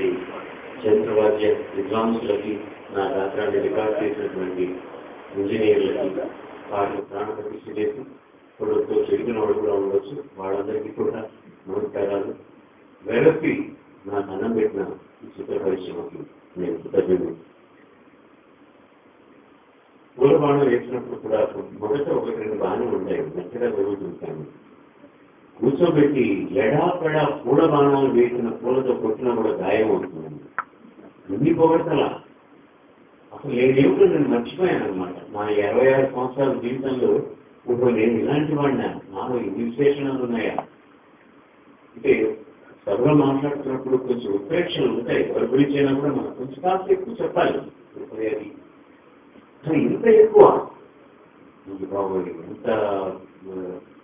చేసినటువంటి చంద్రవాద్య విద్వాంసులకి నా గాత్రాన్ని రికార్డ్ చేసినటువంటి ఇంజనీర్లకి వారిని ప్రాణ ప్రతిష్ఠ చేసి ఇప్పుడు చెడిగిన వాడు కూడా ఉండొచ్చు. వాళ్ళందరికీ కూడా నమస్కారాలు. వెరపి నా అన్నం పెట్టిన ఈ చిత్ర పరిశ్రమకి నేను కృతజ్ఞుడు. పూలబాణం వేసినప్పుడు కూడా మొదట ఒకటి రెండు బాణం ఉంటాయి. మెత్తగా జరుగుతుంటాను కూర్చోబెట్టి ఎడాపెడా పూల బాణాలు వేసిన పూలతో కొట్టినా కూడా గాయం అవుతుంది. ఎన్ని పొగడతలా. అసలు నేనేమిటో నేను మర్చిపోయాను అనమాట నా ఇరవై ఆరు సంవత్సరాల జీవితంలో ఇప్పుడు నేను ఇలాంటి వాడినా. నాలో ఇన్ని విశేషణాలు ఉన్నాయా? అంటే సభలో మాట్లాడుతున్నప్పుడు కొంచెం ఉత్ప్రేక్షలు ఉంటాయి. ఎవరి గురించి అయినా కూడా మనం కొంచెం కాస్త ఎక్కువ చెప్పాలి. అది ఇంత ఎక్కువ. బాబోయ్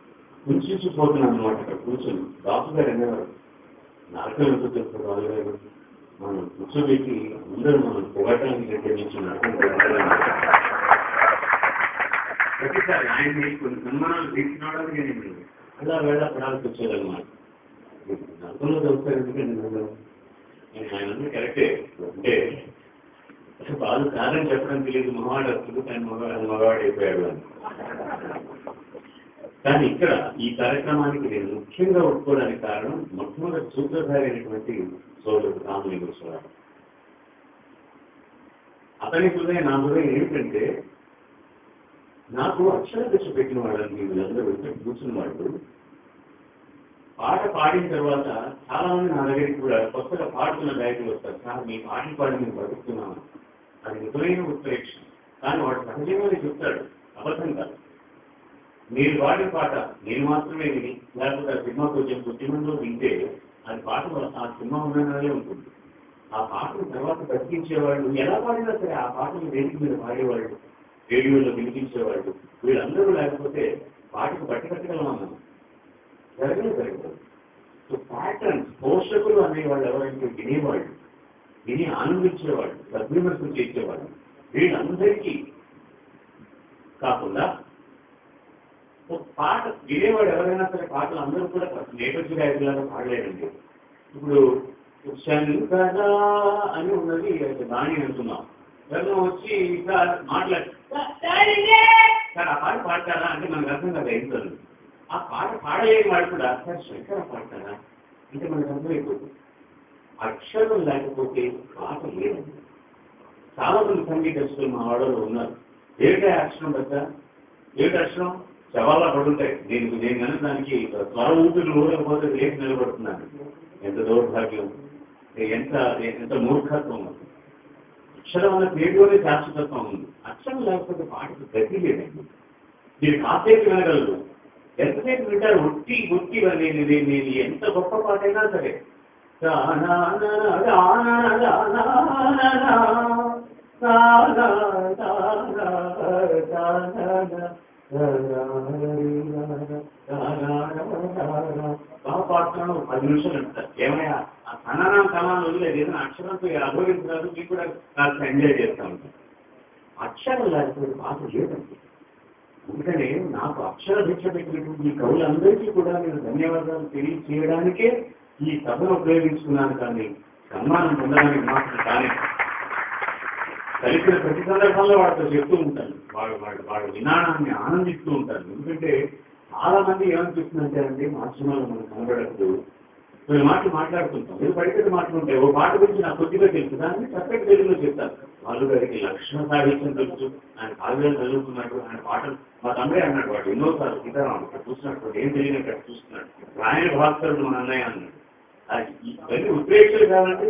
కుంచిపోతున్నాను అనమాట ఇక్కడ కూర్చొని. డాక్టర్ గారు అనేవారు నరకం ఎంత చెప్తారు వాళ్ళు గారు? మనం కూర్చోబెట్టి అందరూ మనం పొగటానికి నిర్ణయించి నాటకం పెట్టాలని ప్రతిసారి ఆయన కొన్ని సన్మానాలు తీసుకురావడానికి నేను అలా వేళ పడాల్సి వచ్చేదన్నమాట. నరకంలో చదువుతారు ఎందుకంటే నేను ఆయన అన్నీ కరెక్టే. అంటే బాలు కాదని చెప్పడం తెలియదు. మగవాడు వస్తుంది కానీ మగవాడు మగవాడు అయిపోయాడు అని. కానీ ఇక్కడ ఈ కార్యక్రమానికి నేను ముఖ్యంగా ఒప్పుకోవడానికి కారణం మొట్టమొదటి సూత్రధారి అయినటువంటి సోదరుడు రామలింగేశ్వరరావు అతని హృదయం నా హృదయం ఏమిటంటే నాకు అక్షర దశ పెట్టిన వాళ్ళని వీళ్ళందరూ ఇక్కడ కూర్చున్న వాళ్ళు పాట పాడిన తర్వాత చాలా మంది నా దగ్గరికి కూడా కొత్తగా పాడుతున్న గాయకులు వస్తారు. సార్ మీ పాటలు పాడి నేను బతుకుతున్నాను. అది నిజమైన ఉత్ప్రేక్ష కానీ వాడు సహజంగానే చెప్తాడు అబద్ధం కాదు. మీరు వాడి పాట నేను మాత్రమే విని లేకపోతే ఆ సినిమా కొంచెం కుటుంబంలో వింటే అది పాట ఆ సినిమా ఉండగానే ఉంటుంది. ఆ పాటను తర్వాత బతికించేవాళ్ళు ఎలా పాడినా సరే ఆ పాటను వేదిక మీద పాడేవాళ్ళు రేడియోలో వినిపించేవాళ్ళు వీళ్ళందరూ లేకపోతే పాటకు బట్టకట్టగలం అన్నాను జరగలేదు జరగదు సో ప్యాటర్న్స్ పోషకులు అనేవాళ్ళు ఎవరైతే వినేవాళ్ళు విని ఆనందించేవాళ్ళు సద్విమర్శలు చేసేవాళ్ళు వీళ్ళందరికీ కాకుండా పాట వినేవాడు ఎవరైనా సరే పాటలు అందరూ కూడా నేపథ్య గాయకులాగా పాడలేరండి. ఇప్పుడు శంకరా అని ఉన్నది బాణి అంటున్నాం ఎవరైనా వచ్చి ఇంకా మాట్లాడి. సార్ ఆ పాట పాడతారా? అంటే మనకు అర్థం కదా ఎంత ఆ పాట పాడలేని వాడు కూడా సార్ శంకర పాడతారా? అంటే మనకు అర్థమైపోతుంది అక్షరం లేకపోతే పాట లేదండి. చాలా మంది సంగీతస్తులు మా వాడలో ఉన్నారు. ఏమిటా అక్షరం పెద్ద? ఏమిటి అక్షరం? శవాల పడుంటాయి దీనికి నేను కనుక దానికి త్వర ఊపిరి ఊరకపోతే లేచి నిలబడుతున్నాను ఎంత దౌర్భాగ్యం ఎంత ఎంత మూర్ఖత్వం అది అక్షరం అన్న పేరులోనే శాశ్వతత్వం ఉంది అక్షరం లేకపోతే పాటకు గతి లేదండి మీరు కాసేపు వినగలరు ఎంతసేపు వింటారు ఒట్టి ఒట్టి నేను నేను ఎంత గొప్ప పాట అయినా సరే బాగా పాడుతున్నాను పది నిమిషాలు అంటారు ఏమయ్యా ఆ సనానం కళాలు వదిలేదు ఏదైనా అక్షరంతో అభివృద్ధించారు మీకు కూడా కాస్త ఎంజాయ్ చేస్తా ఉంటాను అక్షరం లేకపోతే పాట లేదండి ఎందుకంటే నాకు అక్షర భిక్ష పెట్టినటువంటి ఈ కవులందరికీ కూడా నేను ధన్యవాదాలు తెలియచేయడానికే ఈ సభను ఉపయోగించుకున్నాను కానీ సన్మానం పొందడానికి మాత్రం కానీ కలిసిన ప్రతి సందర్భంలో వాడితో చెప్తూ ఉంటాను వాడు వాడు వాడు విధానాన్ని ఆనందిస్తూ ఉంటారు. ఎందుకంటే చాలా మంది ఏమనిపిస్తుందంటే అండి మా సినిమాలో మనకు కొన్ని మాటలు మాట్లాడుతుంటాం మీరు పడిపెట్టి మాట్లాడుంటాయి ఓ పాట గురించి నాకు కొద్దిగా తెలుసు. దాన్ని చక్కటి తెలుగులో చెప్తారు. వాళ్ళు గారికి లక్షణ సాహిత్యం తెలుసు. ఆయన కావ్యాలు చదువుతున్నాడు ఆయన పాటలు మా తమ్ముడే అన్నాడు వాడు. ఎన్నోసార్లు సీతారాం అక్కడ చూస్తున్నట్టు ఏం తెలియనట్టు అక్కడ చూస్తున్నాడు. రాయణ భాస్కరుడు మన అన్నయ్య అన్నాడు. అది ఇవన్నీ ఉద్రేక్షలు కావాలంటే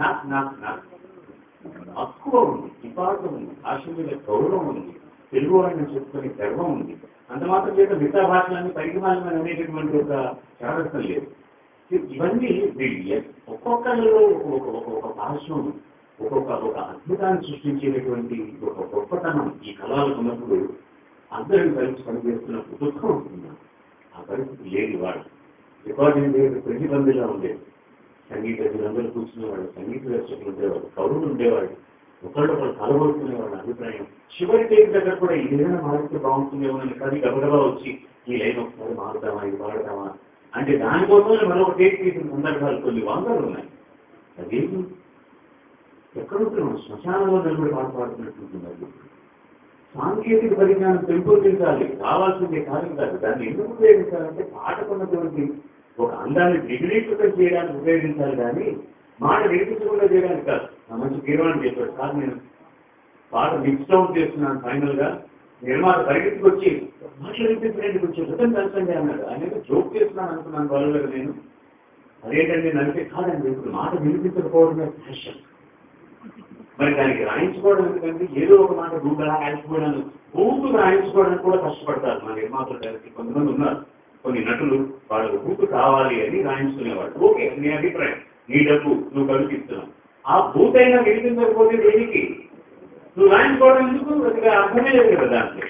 నాకు నాకు నాకు మక్కువ ఉంది విపాసం ఉంది భాష మీద గౌరవం ఉంది తెలుగు అని చెప్పుకునే గర్వం ఉంది. అంత మాత్రం చేత మిగతా భాషలన్నీ పరిగణాలను అనేటటువంటి ఒక జాగ్రత్త లేదు. ఇవన్నీ వీళ్ళు ఒక్కొక్కరిలో ఒక్కొక్క భాషను ఒక్కొక్క ఒక అద్భుతాన్ని సృష్టించేటటువంటి ఒక గొప్పతనం ఈ కళలు ఉన్నప్పుడు అందరిని కలిసి పనిచేస్తున్నప్పుడు దుఃఖం వస్తుంది ఆ పరిస్థితి లేని వాడు. రికార్డింగ్ లేదు ప్రతిబంధిగా ఉండేది. సంగీతజ్ఞులందరూ కూర్చునేవాడు సంగీత దర్శకులు ఉండేవాళ్ళు కవులు ఉండేవాళ్ళు ఒకళ్ళు ఒకళ్ళు వాళ్ళ అభిప్రాయం. చివరి టేక్ దగ్గర కూడా ఏదైనా మారితే బాగుంటుందేమో అని కవి గబగబా వచ్చి ఈ లైన్ ఒకసారి మారుతామా ఇది పాడతామా అంటే దానికోసమే మరొక టేక్ తీసిన సందర్భాలు కొన్ని వందలు ఉన్నాయి. అదేమి ఎక్కడుంటున్నాం శ్మశానంలో నిలబడి పాట పాడుతున్నట్టుంటున్నారు సాంకేతిక పరిజ్ఞానం పెంపొందించాలి కావాల్సిందే కాదు కాదు. దాన్ని ఎందుకు ఉపయోగించాలంటే పాటకున్నటువంటి ఒక అందాన్ని దిగులీకృతం చేయడానికి ఉపయోగించాలి కానీ మాట వినిపించకుండా చేయడానికి కాదు. నా మంచి తీర్మానం చేశాడు సార్ నేను పాట మిక్స్ చేస్తున్నాను ఫైనల్గా నిర్మాత పరిగెత్తుకొచ్చి మాటలు వినిపించడానికి కొంచెం రిటర్న్ కలిసండి అన్నాడు. ఆయన జోక్ చేస్తున్నాను అనుకున్నాను వాళ్ళు నేను అదేంటండి నడిపే కాదండి ఇప్పుడు మాట వినిపించకపోవడమే ఫ్యాషన్ మరి దానికి రాయించుకోవడం ఎందుకంటే ఏదో ఒక మాట గుండెలా రాయించుకోవడానికి పూర్తిగా రాయించుకోవడానికి కూడా కష్టపడతారు. మా నిర్మాతలు కలిసి కొంతమంది ఉన్నారు. కొన్ని నటులు వాళ్ళకు బూతు కావాలి అని రాయించుకునేవాడు ఓకే నీ అభిప్రాయం నీ డబ్బు నువ్వు కల్పిస్తున్నావు ఆ బూత్ అయినా వినిపించకపోతే దేనికి? నువ్వు రాయించుకోవడం ఎందుకు? అర్థమే లేదు కదా దాంట్లో.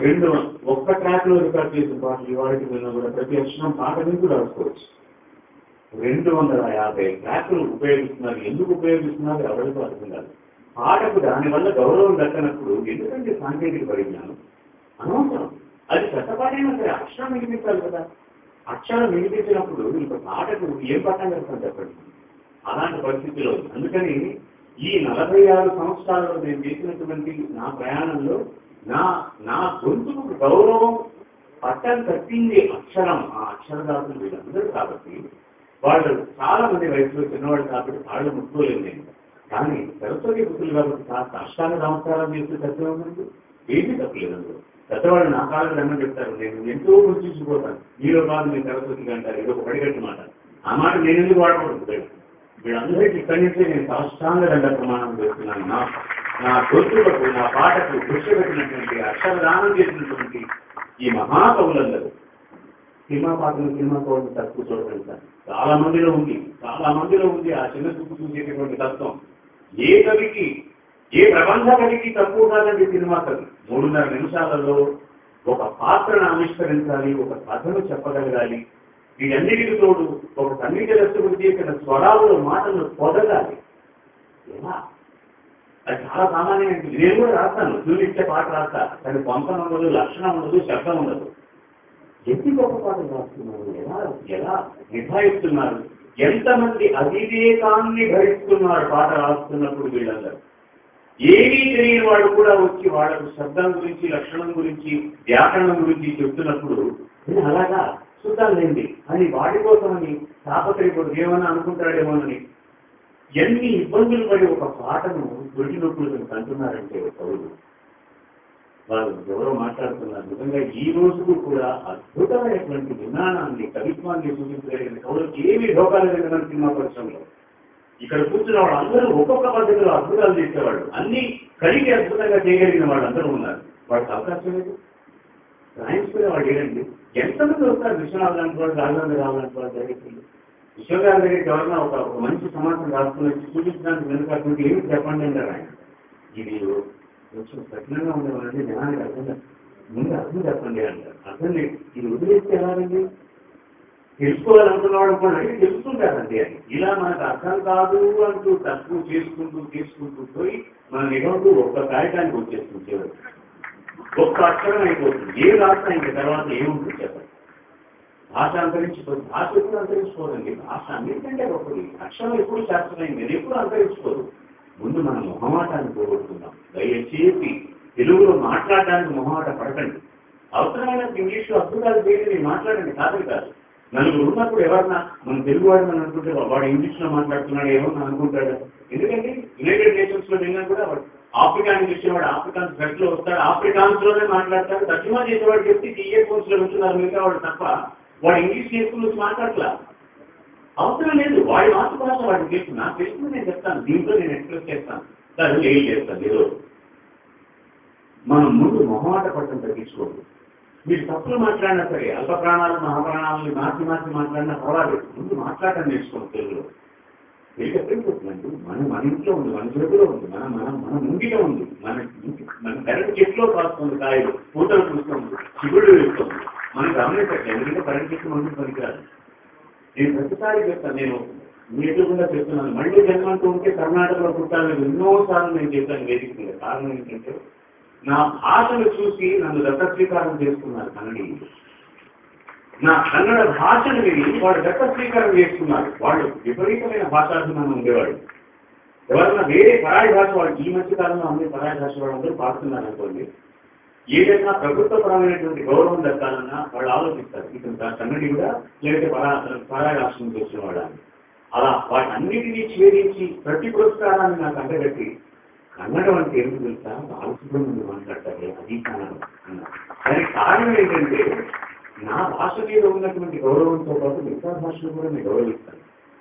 రెండు ఒక్క ట్రాక్లో రికార్డ్ చేసిన పాటలు ఇవాళకి మీద కూడా ప్రతి అక్షరం పాట నుంచి రాసుకోవచ్చు. రెండు వందల యాభై ట్రాక్లు ఉపయోగిస్తున్నారు. ఎందుకు ఉపయోగిస్తున్నారు? ఎవరితో అర్థం కాదు. పాటకు దానివల్ల గౌరవం దక్కనప్పుడు ఎందుకంటే సాంకేతిక పరిజ్ఞానం అనవసరం. అది చట్టపాటైనా సరే అక్షరం వినిపించాలి కదా. అక్షరం వినిపించినప్పుడు ఇంత పాటకు ఏం పట్టం కలుగుతాం చెప్పండి? అలాంటి పరిస్థితిలో అందుకని ఈ నలభై ఆరు సంవత్సరాలలో నేను చేసినటువంటి నా ప్రయాణంలో నా నా గొంతుకు గౌరవం పట్టం కట్టింది అక్షరం. ఆ అక్షరదాతులు వీళ్ళందరూ కాబట్టి వాళ్ళు చాలా మంది వయసులో చిన్నవాళ్ళు కాబట్టి వాళ్ళు ముట్టుకోలేదు నేను. కానీ సరస్వతి పుత్రులు కాబట్టి కాస్త అష్టాంగ నమస్కారం చేస్తే తప్పే ఉందండి ఏమీ తప్పలేదు అందులో. పెద్దవాళ్ళు నా కాళ్ళకి రమ్మని చెప్తారు. నేను ఎంతో గుర్తించిపోతాను మీలో కాదు నేను సరస్వతిగా అంటారు ఏదో ఒక పడిగట్టు మాట. ఆ మాట నేను ఎందుకు వాడకూడదు? వీళ్ళందరికీ ఇక్కడి నుంచే నేను సాష్టాంగ దండ ప్రమాణం చేస్తున్నాను. నా నా గొంతులకు నా పాటకు దృష్టి పెట్టినటువంటి అక్షరదానం చేసినటువంటి ఈ మహాకవులందరూ. సినిమా పాటలు సినిమా కవులు తక్కువ చూడటం సార్. చాలా మందిలో ఉంది. చాలా మందిలో ఉంది ఆ చిన్న చూపు చూసేటటువంటి తత్వం. ఏ కవికి ఏ ప్రబంధానికి తక్కువ కాదండి సినిమా కవి మూడున్నర నిమిషాలలో ఒక పాత్రను ఆవిష్కరించాలి ఒక కథను చెప్పగలగాలి. వీటన్నిటికి తోడు ఒక సంగీత దర్శకుడు చేసిన స్వరాలు మాటలు పొదగాలి. ఎలా? అది చాలా సామాన్యం నేను కూడా రాస్తాను. చూపించే పాట రాస్తా. కానీ పంపన ఉండదు లక్షణం ఉండదు శబ్దం ఉండదు. ఎన్ని గొప్ప పాటలు రాస్తున్నారు? ఎలా? ఎలా? నిభాయిస్తున్నారు ఎంతమంది అవివేకాన్ని భరిస్తున్నారు పాట రాస్తున్నప్పుడు వీళ్ళందరూ? ఏమీ తెలియని వాళ్ళు కూడా వచ్చి వాళ్ళకు శబ్దం గురించి లక్షణం గురించి వ్యాకరణం గురించి చెప్తున్నప్పుడు నేను అలాగా చూద్దాంలేండి అని వాడి కోసమని తాపత్రయపడు ఏమన్నా అనుకుంటాడేమోనని. ఎన్ని ఇబ్బందులు పడి ఒక పాటను దొరికి నొప్పులు కంటున్నారంటే కవులు వారు ఎవరో మాట్లాడుతున్నారు. నిజంగా ఈ రోజుకు కూడా అద్భుతమైనటువంటి విజ్ఞానాన్ని కవిత్వాన్ని సూచించగలిగిన కవులకు ఏమీ ఢోకాలు లేదని సినిమా పరిశ్రమలో. ఇక్కడ కూర్చున్న వాళ్ళు అందరూ ఒక్కొక్క పద్ధతిలో అద్భుతాలు చేసేవాళ్ళు. అన్ని కలిగి అద్భుతంగా చేయగలిగిన వాళ్ళు అందరూ ఉన్నారు. వాళ్ళకి అవకాశం లేదు. రాయించుకునే వాళ్ళు ఏంటండి ఎంతమంది వస్తారు? విశ్వనాథ్ అనుకోవాలి వాళ్ళు రాఘవేంద్ర రావు లాంటి దగ్గరికి విశ్వగారి దగ్గరికి ఎవరైనా ఒక మంచి సమాచారం రాసుకుని వచ్చి చూపించడానికి వెనుక ఏమి చెప్పండి అంటారు ఆయన. ఇది కొంచెం కఠినంగా ఉండేవాళ్ళంటే జనానికి అర్థం ముందు అర్థం చెప్పండి అంటారు అర్థం లేదు. ఇది వదిలేస్తే ఎలాగండి? తెలుసుకోవాలనుకున్నవాడు కూడా తెలుసుకుంటారండి అని ఇలా మనకు అర్థం కాదు అంటూ తక్కువ చేసుకుంటూ చేసుకుంటూ పోయి మన నిఘంటూ ఒక్క కాగితానికి వచ్చేస్తుంది. చివరికి ఒక్క అక్షరం అయిపోతుంది. ఏ రాష్ట్రం ఇంక తర్వాత ఏముంటుంది చెప్పండి. భాష అంతరించిపోదు. భాష ఎప్పుడు అంతరించిపోదండి భాష అన్నింటికంటే గొప్పది. అక్షరం ఎప్పుడు శాస్త్రమైంది అది ఎప్పుడు అంతరించిపోదు. ముందు మనం మొహమాటాన్ని పోగొట్టుకుందాం. దయచేసి తెలుగులో మాట్లాడడానికి మొహమాట పడకండి. అవసరమైన ఇంగ్లీష్లో అద్భుతాలు చేసి మాట్లాడండి కాదు కాదు. నలుగురు ఉన్నప్పుడు ఎవరన్నా మన తెలుగు వాడు అని అనుకుంటే వాడు ఇంగ్లీష్లో మాట్లాడుతున్నాడు ఏమన్నా అనుకుంటాడు. ఎందుకంటే యునైటెడ్ నేషన్స్లో నిన్న కూడా వాడు ఆఫ్రికా ఇంగ్లీష్ వాడు ఆఫ్రికాన్స్ బెస్ట్లో వస్తాడు. ఆఫ్రికాన్స్లోనే మాట్లాడతాడు. తర్జుమా చేసేవాడు చెప్తే ఇయర్ ఫోన్స్లో ఉంటున్నారు. మిగతా వాడు తప్ప వాడు ఇంగ్లీష్ చేసుకుని మాట్లాడలా అవసరం లేదు. వాడి మాతృభాష వాడికి తెలుసు. నాకు తెలుసు నేను చెప్తాను. దీంట్లో నేను ఎక్స్ప్రెస్ చేస్తాను. దాన్ని ఏం చేస్తాను? ఏదో. మనం ముందు మొహమాట పట్టం తగ్గించుకోండి మీరు తప్పులు మాట్లాడినా సరే అల్ప ప్రాణాలు మహాప్రాణాలని మార్చి మార్చి మాట్లాడినా పర్వాలేదు. ముందు మాట్లాడటం నేర్చుకోండి తెలుగులో. తెలుగు మన మన ఇంట్లో ఉంది మన చేతిలో ఉంది మన మన మన ముంగిలో ఉంది. మన మన కరెంట్ చెట్లో కాస్తుంది కాయలు. పూతలు చూస్తుంది చిగుళ్ళు వేస్తుంది మనం గమనించట్లేదు ఎందుకంటే కరెంట్ చెట్టు మనకి పనికిరాదు. నేను ప్రతిసారి చెప్తాను నేను మీ ఎదురుకుండా చెప్తున్నాను. మళ్ళీ జన్మంటూ ఉంటే కర్ణాటకలో పుట్టాలని ఎన్నోసార్లు నేను చెప్పాను వేదిక కారణం ఏంటంటే నా భాషను చూసి నన్ను దత్త స్వీకారం చేసుకున్నారు కన్నడీయులు నా కన్నడ భాషను విని వాడు గత స్వీకారం చేసుకున్నారు. వాళ్ళు విపరీతమైన భాషాభిమానం ఉండేవాడు ఎవరన్నా వేరే పరాయి భాష వాళ్ళు ఈ మధ్య కాలంలో అన్ని పరాయి భాష వాళ్ళందరూ పాడుతున్నారు అనుకోండి ఏదైనా ప్రభుత్వపరమైనటువంటి గౌరవం దక్కాలన్నా వాళ్ళు ఆలోచిస్తారు. ఇతను కన్నడి కూడా లేదంటే పరా పరాయి రాష్ట్రం చేసిన వచ్చిన వాడు అలా వాటన్నిటినీ ఛేదించి ప్రతి పురస్కారాన్ని నాకు అంటగట్టి కన్నడం అంటే ఏమిటి తెలుసా? బాలసుబ్రహ్మణ్యం మాట్లాడతారు. అది కన్నడం అన్నారు దానికి కారణం ఏంటంటే నా భాష మీద ఉన్నటువంటి గౌరవంతో పాటు మిగతా భాషలు కూడా నేను గౌరవిస్తాను.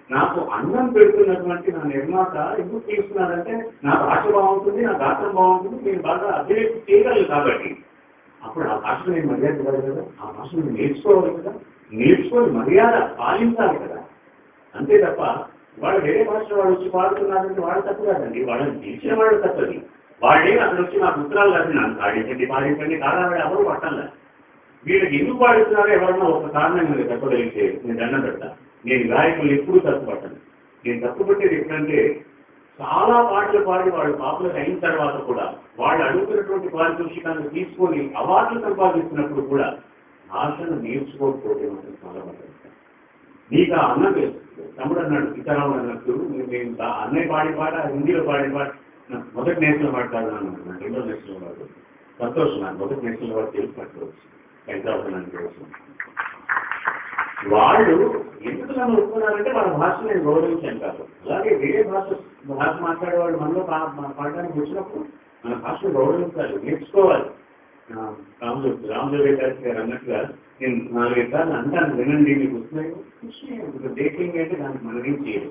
నాకు అన్నం పెడుతున్నటువంటి నా నిర్మాత ఎందుకు తీసుకున్నాడంటే నా భాష బాగుంటుంది నా గాత్రం బాగుంటుంది నేను బాగా అభివృద్ధి చేయగలను కాబట్టి. అప్పుడు ఆ భాషను నేను మర్యాద ఇవ్వాలి కదా? ఆ భాషను నేర్చుకోవాలి కదా? నేర్చుకొని మర్యాద పాలించాలి కదా? అంతే తప్ప వాళ్ళు వేరే భాషలో వాళ్ళు వచ్చి పాడుతున్నారంటే వాళ్ళు తప్పు కాదండి. వాళ్ళని పిలిచిన వాళ్ళు తప్పది. వాళ్ళే అక్కడ వచ్చి నా ఉత్తరాలు కాదు నాకు పాడించండి పాడించండి కాదా ఎవరు పట్టాల వీళ్ళకి ఎందుకు పాడుతున్నారో ఎవరన్నా ఒక కారణం మీద చెప్పగలిగితే నేను దండం పెడతా. నేను గాయకులు ఎప్పుడూ తప్పుపట్టను. నేను తప్పుపట్టేది ఎప్పుడంటే చాలా పాటలు పాడి వాళ్ళు పాపులర్ అయిన తర్వాత కూడా వాళ్ళు అడుగుతున్నటువంటి పారితోషికాన్ని తీసుకొని అవార్డులు సంపాదిస్తున్నప్పుడు కూడా భాషను నేర్చుకోకపోతే మాత్రం చాలా బాగుంటుంది నీకు ఆ అన్నం తెలుసు తమ్ముడు అన్నాడు సీతారాముడు అన్నట్టు మేము అన్నయ్య పాడిన పాట హిందీలో పాడిన పాట నాకు మొదటి నేషనల్ పాట కాదు అన్నాడు రెండో నేషనల్ పాట సంతోషం నాకు మొదటి నేషనల్ పాట తెలుసు పట్టుకోవచ్చు. హైదరాబాద్ వాళ్ళు ఎందుకు నన్ను ఒప్పుకున్నారంటే వాళ్ళ భాష నేను గౌరవించాను కాదు. అలాగే వేరే భాష భాష మాట్లాడే వాళ్ళు మనలో పాడడానికి వచ్చినప్పుడు మన భాషను గౌరవించాలి నేర్చుకోవాలి. రాములు రాములు గారి గారు అన్నట్టుగా నేను నాలుగైదు సార్లు అంటాను వినండి మీకు వస్తున్నాయి డేటింగ్ అంటే దానికి మనదేం చేయదు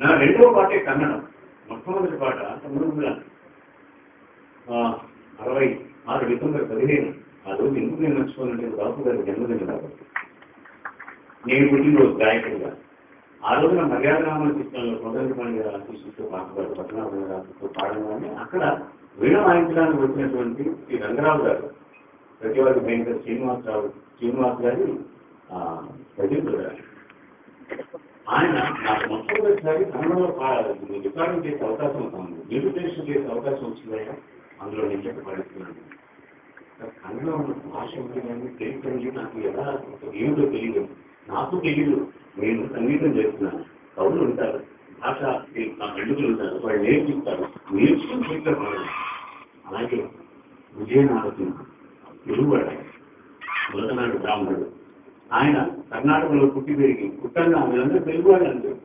నా రెండవ పాటే కన్నడం. మొట్టమొదటి పాట తొమ్మిది వందల అరవై ఆరు డిసెంబర్ పదిహేను. ఆ రోజు ఎందుకు నేను నచ్చుకోవాలంటే బాబు గారి జన్మదిన కాబట్టి. నేను పుట్టినరోజు గాయకుడిగా ఆ రోజున మర్యాద రామన చిత్రంలో కొండలపాణి గారు ఆశిస్తూ పాటపాడు పద్మనాభం గారు పాడగానే అక్కడ వీణ వాయించడానికి వచ్చినటువంటి శ్రీ రంగరావు గారు ప్రతివారి భయంకర శ్రీనివాసరావు శ్రీనివాస్ గారి ఆ, ప్రదీపుడు గారు. ఆయన నాకు మొట్టమొదటిసారి కన్నడలో పాడాలి రికార్డింగ్ చేసే అవకాశం ఉంది. మ్యూజికేషన్ చేసే అవకాశం వచ్చిందయ్యా. అందులో నేను చెప్పి పాడిస్తున్నాను. కన్నడ ఉన్న భాష ఉంది కానీ తెలియదు నాకు ఎలా ఏమిటో తెలియదు. నాకు తెలియదు నేను సంగీతం చేస్తున్నాను. కవులు ఉంటారు. భాష నా పండుగలు ఉంటారు. వాళ్ళు నేర్పిస్తారు నేర్చుకుని చెప్తారు అలాగే విజయనారసింహ తెలుగువాడ మొదటనాడు బ్రాహ్మణుడు ఆయన కర్ణాటకలో పుట్టి పెరిగి పుట్టంగా వీళ్ళందరూ తెలుగు వాళ్ళు అంటారు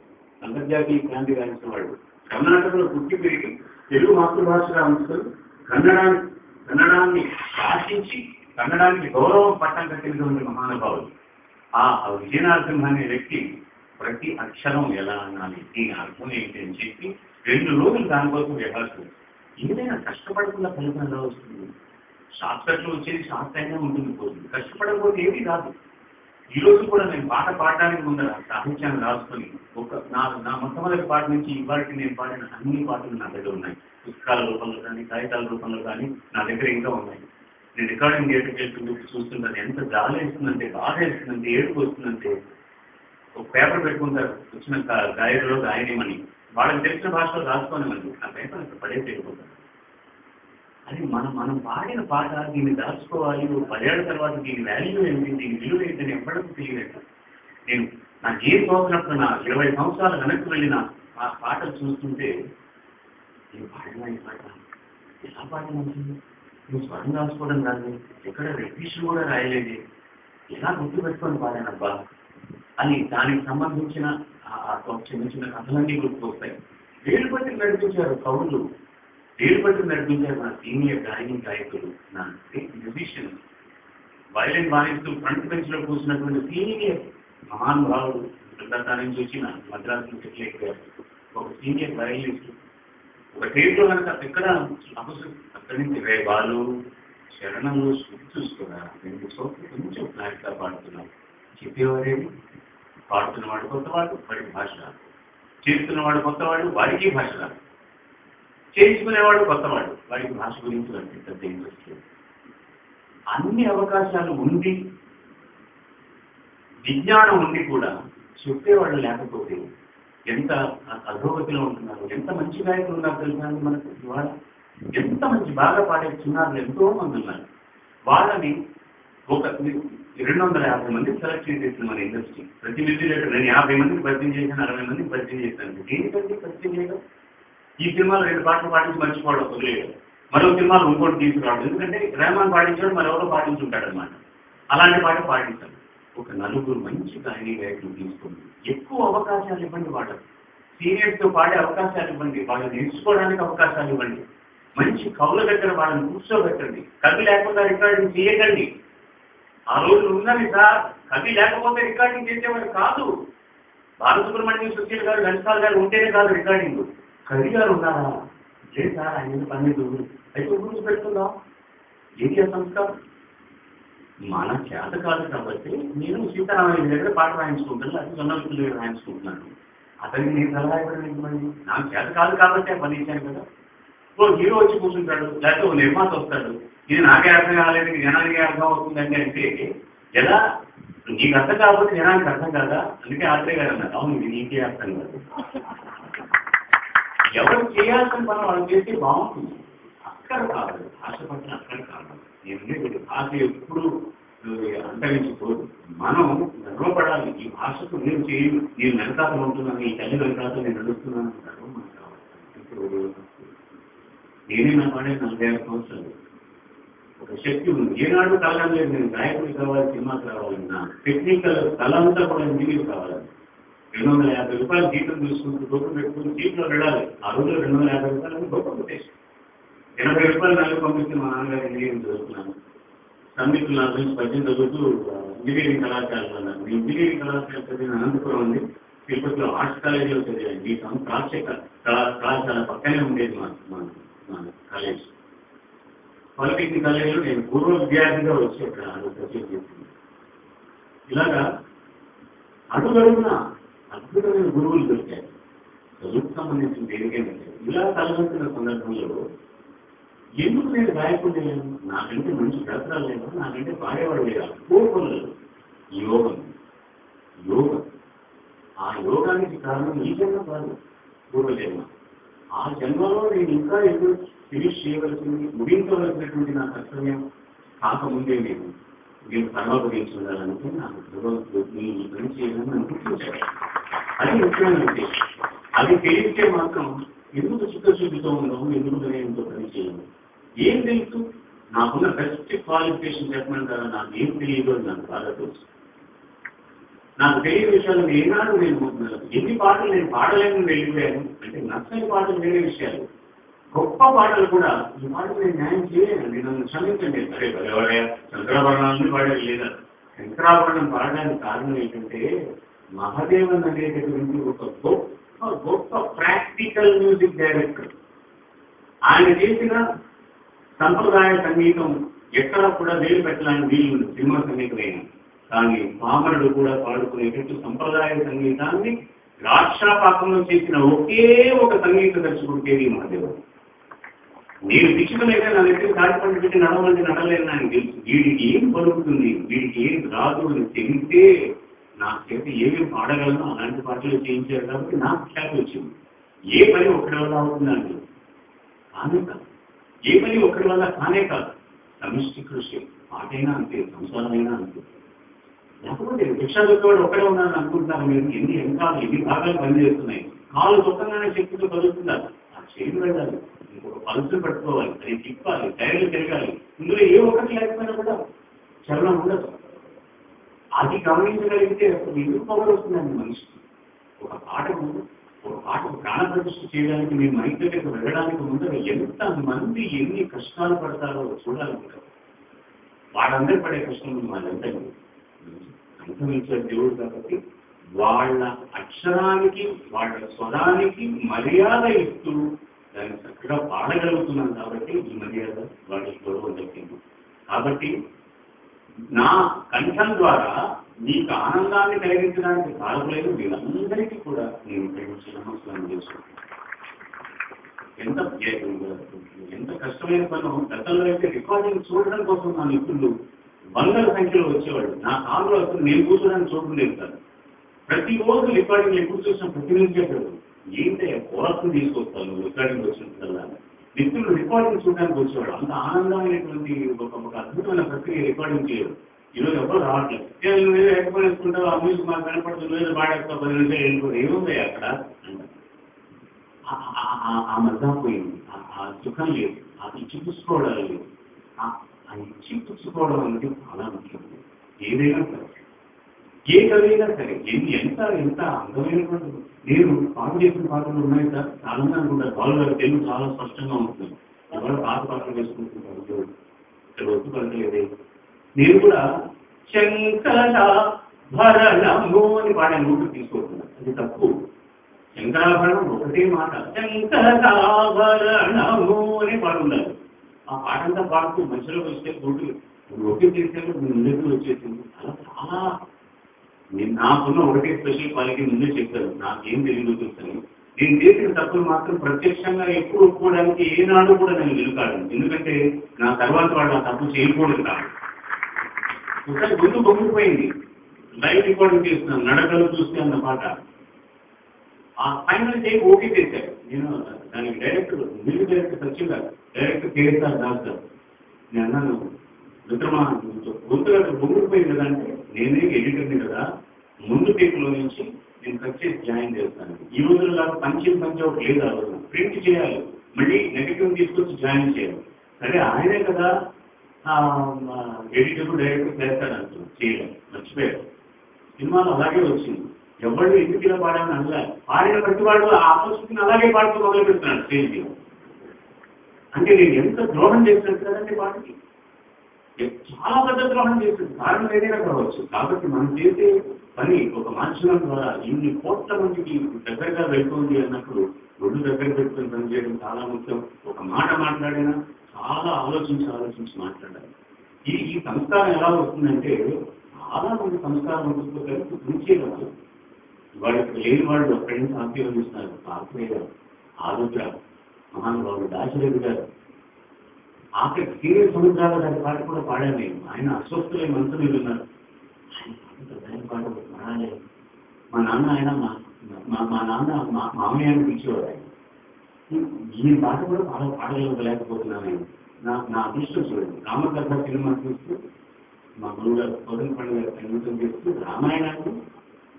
అంతర్జాతీయ క్రాంతి రాయించిన వాడు కర్ణాటకలో పుట్టి పెరిగి తెలుగు మాతృభాష అంశాలు కన్నడాన్ని కన్నడాన్ని శాసించి కన్నడానికి గౌరవం పట్టం కట్టినటువంటి మహానుభావులు ఆ విజయనారసింహ అనే వ్యక్తి ప్రతి అక్షరం ఎలా అనాలి? దీని అర్థం ఏంటి అని చెప్పి రెండు రోజులు దానికోసం వ్యవహరిస్తుంది ఏదైనా కష్టపడకుండా ఫలితం ఎలా వస్తుంది? షార్ట్కట్లు వచ్చేది షార్ట్కట్గా ఉంటుంది పోతుంది. కష్టపడకపోతే ఏది రాదు. ఈ రోజు కూడా నేను పాట పాడడానికి ముందర సాహిత్యాన్ని రాసుకొని ఒక నా నా మొట్టమొదటి పాట నుంచి ఇవాళకి నేను పాడిన అన్ని పాటలు నా దగ్గర ఉన్నాయి. పుస్తకాల రూపంలో కానీ కాగితాల రూపంలో కానీ నా దగ్గర ఇంకా ఉన్నాయి. నేను రికార్డింగ్ థియేటర్కి వెళ్తుంటే చూస్తుంటాను ఎంత జాలి వేస్తుందంటే బాధ వేస్తుందంటే ఏడుపు వస్తుందంటే. ఒక పేపర్ పెట్టుకుంటారు వచ్చిన గాయకులో గాయకులు గాయనిమని. వాళ్ళకి తెలిసిన భాషలో రాసుకోనివ్వండి ఆ పేపర్ ఇక్కడ పడేసి వెళ్ళిపోతారు అది మనం మనం పాడిన పాట దీన్ని దాచుకోవాలి పదేళ్ళ పదేళ్ళ తర్వాత దీని వాల్యూ ఏంటి దీని విలువ ఏంటని ఎవ్వడానికి తెలియలేదు. నేను నా జీవితం తోసినప్పుడు నా ఇరవై సంవత్సరాలు వెనక్కి వెళ్ళిన ఆ పాటలు చూస్తుంటే నేను పాడిన ఈ పాట ఎలా పాడిన నువ్వు స్వరం రాసుకోవడం కానీ ఎక్కడ రెడ్డిషన్ కూడా రాయలేదు. ఎలా గుర్తు పెట్టుకొని పాడానబ్బా అని దానికి సంబంధించిన చిన్న చిన్న కథలన్నీ గుర్తుకొస్తాయి. వేలు పట్టి నడిపించారు కవులు. వేలు పట్టి నడిపించారు నా సీనియర్ గాయని గాయకులు నా మ్యూజిషియన్ వైలెన్ వాయిస్తూ ఫ్రంట్ బెంచ్లో కూర్చున్నటువంటి సీనియర్ మహానుభావుడు కలకత్తా నుంచి వచ్చిన మద్రాసు నుంచి ఒక సీనియర్ వయలిస్ట్ ఒక కనుక ఇక్కడ మనసు అక్కడి నుంచి రేవాలు శరణంలో శృతి చూసుకున్నా రెండు చోట్ల కొంచెం ఫ్లాట్ పాడుతున్నాం. చెప్పేవారేమి పాడుతున్నవాడు కొత్తవాడు వాడికి భాష రాదు. చేస్తున్నవాడు కొత్తవాడు వాడికి భాష రాదు. చేయించుకునేవాడు కొత్తవాడు వాడికి భాష గురించి అంటే పెద్ద ఇంట్రెస్ట్ అన్ని అవకాశాలు ఉండి విజ్ఞానం ఉండి కూడా చెప్పేవాళ్ళు లేకపోతే ఎంత అధోగతిలో ఉంటున్నారు? ఎంత మంచి గాయకులు ఉన్నారు తెలుసా మనకు? ఇవాళ ఎంత మంచి బాగా పాడే చిన్నారులు ఎంతో మంది ఉన్నారు. వాళ్ళని ఒక రెండు వందల యాభై మంది సెలెక్ట్ చేసేసింది మన ఇండస్ట్రీ ప్రతి మ్యూజిక్ నేను యాభై మందికి పరిచయం చేశాను అరవై మందికి పరిచయం చేశాను. దేనికంటే పరిచయం చేయడం? ఈ సినిమాలో రెండు పాటలు పాటించి మర్చిపోవడం వదిలేదు మరో సినిమాలో ఇంకోటి తీసుకురావడం. ఎందుకంటే రెహమాన్ పాటించాడు మరెవరో పాటించుంటాడు అనమాట అలాంటి పాట పాటించాలి ఒక నలుగురు మంచి గాయని గాయకులు తీసుకోండి. ఎక్కువ అవకాశాలు ఇవ్వండి వాళ్ళకి. సీనియర్స్తో పాడే అవకాశాలు ఇవ్వండి. వాళ్ళు నేర్చుకోవడానికి అవకాశాలు ఇవ్వండి. మంచి కవుల దగ్గర వాళ్ళని కూర్చోబెట్టండి. కవి లేకుండా రికార్డింగ్ చేయకండి. ఆ రోజు ఉన్నది సార్. కవి లేకపోతే రికార్డింగ్ చేసేవాడు కాదు. బాలసుబ్రహ్మణ్యం సుశీల్ గారు ఘంటాల్ గారు ఉంటేనే కాదు రికార్డింగ్. కవి గారు ఉన్నారా? లేదు సార్ ఆయన పన్నెండు అయితే గురించి పెడుతుందా ఏంటి సంస్కారం మన చేత కాదు కాబట్టి నేను సీతారామయ్య దగ్గర పాట రాయించుకుంటాను అది జొన్నవిక్కుల దగ్గర రాయించుకుంటున్నాను. అతనికి నేను సలహా ఇవ్వడం ఇవ్వండి నాకు చేత కాదు కాబట్టి ఆ పని ఇచ్చాను కదా. ఓ హీరో వచ్చి కూర్చుంటాడు లేకపోతే ఓ నిర్మాత వస్తాడు ఇది నాకే అర్థం కాలేదు జనానికి అర్థం అవుతుందండి అంటే ఎలా? నీకు అర్థం కాకపోతే జనానికి అర్థం కాదా? అందుకే ఆత్రేయ గారు అన్నారు అవును ఇది నీకే అర్థం కాదు. ఎవరు చేయాల్సిన పని వాళ్ళు చేస్తే బాగుంటుంది. అక్కడ కాదు ఆశపడిన అక్కడ కాదు. ఎందుకంటే భాష ఎప్పుడు అంతరించిపోదు. మనం గర్వపడాలి ఈ భాషకు నేను చేయను నేను వెనకాతలు ఉంటున్నాను ఈ తల్లి వెనకాతలు నేను నడుస్తున్నాను గర్వం ఇప్పుడు నేనే నా పాడే నలభై ఐదు సంవత్సరాలు ఒక శక్తి ఉంది. ఏనాడు కాలం లేదు. నేను గాయకుడు కావాలి సినిమా కావాలి నా టెక్నికల్ కళ అంతా కూడా ఇంజనీర్ కావాలి. రెండు వందల యాభై రూపాయలు జీతం తీసుకుంటూ గొప్ప పెట్టుకుని సీట్లో వెళ్ళాలి. ఆ రోజు రెండు వందల యాభై రూపాయలు గొప్ప కొట్టేసి ఎనభై రూపాయలు నాకు పంపిస్తే మా నాన్నగారు ఇంజనీరింగ్ చదువుతున్నాను సందీపులు నా గురించి పద్దెనిమిది చదువుతూ ఇంజనీరింగ్ కళాశాల అన్నారు ఇంజనీరింగ్ కళాశాల చదివిన అనంతపురం ఉంది తిరుపతిలో ఆర్ట్స్ కాలేజీలో చదివాను. ఈ సంస్థ ప్రాచ్యక కళాశాల పక్కనే ఉండేది మా మా కాలేజ్. పాలిటెక్నిక్ కాలేజీలో నేను పూర్వ విద్యార్థిగా వచ్చి అక్కడ ప్రత్యేక చేసింది ఇలాగా అడుగడుగున అద్భుతమైన గురువులు దొరికారు. చదువుకు సంబంధించిన దేనికైనా ఇలా తలవంతున్న సందర్భంలో ఎందుకు నేను గాయకుండా లేను నాకంటే మంచి దసరాలు లేవు నాకంటే పాడేవాడు లేదా కోపంలో యోగం. యోగం. ఆ యోగానికి కారణం ఈ జన్మ కాదు. పూర్వజన్మ. ఆ జన్మలో నేను ఇంకా ఎప్పుడు ఫినిష్ చేయవలసింది ముగించవలసినటువంటి నా కర్తవ్యం కాకముందే నేను నేను పరమపదించి ఉండాలంటే నాకు భగవంతుడు నీ ఈ పని చేయాలని నన్ను అది ముఖ్యమైన ఉద్దేశం. అది తెలిస్తే మాత్రం ఎందుకు చిత్తశుద్ధితో ఉండవు ఎందుకు వినయంతో పని చేయను ఏం తెలుసు? నాకున్న బెస్ట్ క్వాలిఫికేషన్ చెప్పమంటారా? నాకు ఏం తెలియదు అని నాకు బాగా తెలుసు. నాకు తెలియని విషయాలు ఏనాడు నేను ఎన్ని పాటలు నేను పాడలేని వెళ్ళిపోయాను అంటే నచ్చని పాటలు వేరే విషయాలు. గొప్ప పాటలు కూడా ఈ పాటలు నేను న్యాయం చేయలేనండి నన్ను క్షమించండి. సరే ఎవరే శంకరాభరణాలను పాడేది లేదా? శంకరాభరణం పాడడానికి కారణం ఏంటంటే మహాదేవన్ అనేటటువంటి ఒక గొప్ప గొప్ప ప్రాక్టికల్ మ్యూజిక్ డైరెక్టర్ ఆయన చేసిన సంప్రదాయ సంగీతం ఎక్కడ కూడా వేలు పెట్టడానికి వీలు సినిమా సంగీతమైన కానీ పామరుడు కూడా పాడుకునేటట్టు సంప్రదాయ సంగీతాన్ని రాక్షాపాకంలో చేసిన ఒకే ఒక సంగీత దర్శకుడు కేవీ మహాదేవుడు. నేను దీక్షితమైతే నా దగ్గర దాడిపండు పెట్టి నడవాలంటే నడలేను నాకు తెలుసు. వీడికి ఏం పలుకుతుంది? వీడికి ఏం రాదు అని తెలిస్తే నా చేత ఏమేమి పాడగలను అలాంటి పాటలు చేయించారు కాబట్టి నాకు ఖ్యాతి వచ్చింది. ఏ పని ఒకటి వల్ల అవుతుంది నాకు ఏ పని వల్ల కానే కాదు. సమిష్టి కృషి పాటైనా అంతే సంసారమైనా అంతే. లేకపోతే భిక్షా దొక్కవాడు ఒక్కడే ఉన్నారని అనుకుంటున్నారు మీరు ఎన్ని ఎంకాలు ఎన్ని భాగాలు పనిచేస్తున్నాయి. కాలు సొంతంగానే శక్తితో కదులుతున్నారు. ఆ చేతి వెళ్ళాలి ఇంకొక పలుసులు పట్టుకోవాలి అది తిప్పాలి టైర్లు తిరగాలి. ఇందులో ఏ ఒక్కటి లేకపోయినా కూడా చలనం ఉండదు. అది గమనించగలిగితే అసలు ఎందుకు పవర్ వస్తుందండి మనిషికి ఒక పాటకు ఒక పాటకు ప్రాణ చేయడానికి మీ మైత్రికి వెళ్ళడానికి ముందర ఎంత మంది ఎన్ని కష్టాలు పడతారో చూడాలనుకుంటారు వాళ్ళందరూ పడే కష్టం వాళ్ళంతా అంతమించే దేవుడు కాబట్టి వాళ్ళ అక్షరానికి వాళ్ళ స్వరానికి మర్యాద ఇస్తూ దాన్ని చక్కగా పాడగలుగుతున్నాను కాబట్టి ఈ మర్యాద వాళ్ళకి గౌరవం దక్కింది. కాబట్టి నా కంఠం ద్వారా నీకు ఆనందాన్ని కలిగించడానికి కారణలేదు వీళ్ళందరికీ కూడా నేను ప్రేమించి నమస్కారం చేసుకుంటాను ఎంత ఎంత కష్టమైన పని. గతంలో అయితే రికార్డింగ్ చూడడం కోసం నా మిత్రులు వందల సంఖ్యలో వచ్చేవాడు నా కాలంలో అసలు నేను కూర్చోడానికి చూడలేదు సార్ ప్రతిరోజు రికార్డింగ్ ఎప్పుడు చూసిన ప్రతినిధించేవాడు ఏంటంటే కోరసం తీసుకొస్తాను. రికార్డింగ్ వచ్చినప్పుడల్లా. మిత్రులు రికార్డింగ్ చూడడానికి వచ్చేవాడు అంత ఆనందమైనటువంటి ఒక ఒక అద్భుతమైన ప్రక్రియ రికార్డింగ్ చేయరు. ఈరోజు ఎవరు రావట్లేదు. "ఏ, నువ్వు ఏదో వేసుకుంటావు ఆ మ్యూజిక్ మాకు కనపడుతుంది. నువ్వు ఏదో పాడేస్తావు పది నిమిషాలు వెళ్ళిపోయి ఏముంది అక్కడ? ఆ- మజా పోయింది. ఆ- సుఖం లేదు. ఆ ఇచ్చి పుచ్చుకోవడం లేదు. ఆ- ఇచ్చి పుచ్చుకోవడం అనేది చాలా ముఖ్యం. ఏదైనా సరే. ఏ కవిగా సరే ఎన్ని ఎంత ఎంత అందమైనటువంటి నేను పాట చేసిన పాటలు ఉన్నాయి సార్. చాలా మంది అనుకుంటారు వాళ్ళు గారు తెలుగు చాలా స్పష్టంగా ఉంటుంది. ఎవరు పాత పాటలు వేసుకుంటున్నారు ఇక్కడ ఒత్తు పలకలేదే నేను కూడా శంకర భరణము అని పాడాను నోటు తీసుకుంటున్నాను అది తప్పు. శంకరాభరణం ఒకటే మాట. శంకరాభరణము అని పాడుండాలి ఆ పాట అంతా పాడుతూ మధ్యలో వచ్చే తోటి ఒకటి చేసేది ముందుకు వచ్చేసింది. అలా చాలా నేను నాకున్న ఒకటే స్పెషల్ క్వాలిటీ ముందే చెప్తాను నాకేం తెలియదు చూస్తాను నేను చేసిన తప్పులు మాత్రం ప్రత్యక్షంగా ఎప్పుడు ఒప్పుకోవడానికి ఏనాడు కూడా నేను నిలుకాడు ఎందుకంటే నా తర్వాత వాళ్ళు నా తప్పు చేయకూడదు కాదు. ఒకసారి ముందు పొంగిపోయింది లైవ్ రికార్డింగ్ చేస్తున్నాను. నడకలు చూస్తే అన్నమాట ఆ ఫైనల్ డే ఓకే చేశారు. నేను దానికి డైరెక్టర్ మ్యూజిక్ డైరెక్టర్ సచిన్ గారు డైరెక్టర్ కేఎస్ఆర్ దాస్ గారు. నేను అన్నాను మిత్రమా గొంతుగా బొమ్మిపోయింది కదా అంటే నేనే ఎడిటర్ని కదా ముందు పేపర్లో నుంచి నేను కట్ చేసి జాయిన్ చేస్తాను. ఈ రోజుల్లో పంచిన పంచ ఒకటి లేదు ప్రింట్ చేయాలి. మళ్ళీ నెగటివ్ తీసుకొచ్చి జాయిన్ చేయాలి. సరే ఆయనే కదా ఎడిటర్ డైరెక్టర్ చేస్తాడు అంటున్నాను చేయలేదు మర్చిపోయారు. సినిమాలు అలాగే వచ్చింది. ఎవరు ఎందుకు ఇలా పాడాలని అనలే పాడిన ప్రతి వాడు ఆ ఆలోచన అలాగే పాడుతూ మొదలు పెడుతున్నాడు స్టేజ్ అంటే నేను ఎంత ద్రోహం చేసినట్టు కదండి పాటకి చాలా పెద్ద ద్రోహం చేస్తుంది కారణం ఏదైనా కావచ్చు. కాబట్టి మనం చేసే పని ఒక మాధ్యమం ద్వారా ఇన్ని కోట్ల మందికి దగ్గరగా వెళ్తుంది అన్నప్పుడు రెండు దగ్గర పెట్టుకుని పనిచేయడం చాలా ముఖ్యం. ఒక మాట మాట్లాడినా చాలా ఆలోచించి ఆలోచించి మాట్లాడాలి. ఈ ఈ సంస్కారం ఎలా వస్తుందంటే చాలా మంది సంస్కారం వస్తుందో కలిసి పనిచేయడం లేని వాళ్ళు అక్కడి ఆశీర్వదిస్తున్నారు పార్టీ గారు ఆరోగ్య మహానుభావుడు దాశరథి గారు ఆఖరి తీరే సముద్రాల దాని పాట కూడా పాడాను నేను. ఆయన అస్వస్థులే మనసు మీద ఉన్నారు. ఆయన పాట పాడాలి. మా నాన్న ఆయన మా నాన్న మామయ్య అని పిలిచేవాడు ఆయన. ఈ పాట కూడా బాగా పాడలేకపోతున్నాను నేను. నా నా అదృష్టం చూడండి. రామకథ సినిమా చూస్తూ మా గురువు గారు కోదం పండుగ సంగీతం చేస్తూ రామాయణాన్ని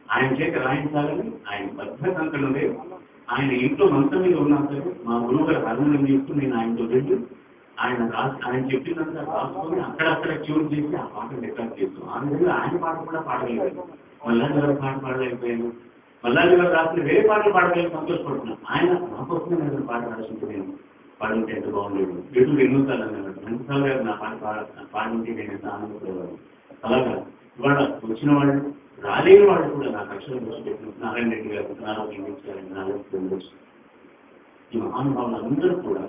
ఆయన చేత రాయించాలని ఆయన భద్రత సంకటంలో ఆయన ఇంట్లో మంచం మీద ఉన్నా సరే మా గురువు గారు హార్మోనియం చేస్తూ నేను ఆయనతో వెళ్ళి ఆయన ఆయన చెప్పినంత రాసుకొని అక్కడక్కడ ట్యూన్ చేసి ఆ పాట రికార్డ్ చేస్తాం అందులో ఆయన పాట కూడా పాడలేదు. మల్లాజీ గారు పాట పాడలేకపోయాను మల్లాజీ గారు రాసిన వేరే పాటలు పాడలేదు సంతోషపడుతున్నాను. ఆయన నాకోసమే నేను పాట రాసింది నేను పాడింటే ఎంత బాగుండేది? ఎటు ఎన్నుసార్లు అన్నాడు. రెండుసార్లు గారు నా పాట పాడ పాడింటే నేను ఎంత ఆనందపడేవాడు అలాగా ఇవాళ వచ్చిన వాళ్ళు రాలేని వాళ్ళు కూడా నాకు అక్షరం పెట్టిన నారాయణ రెడ్డి గారు నారాయణ గారు నారాయణ ఈ మహానుభావులు అందరూ కూడా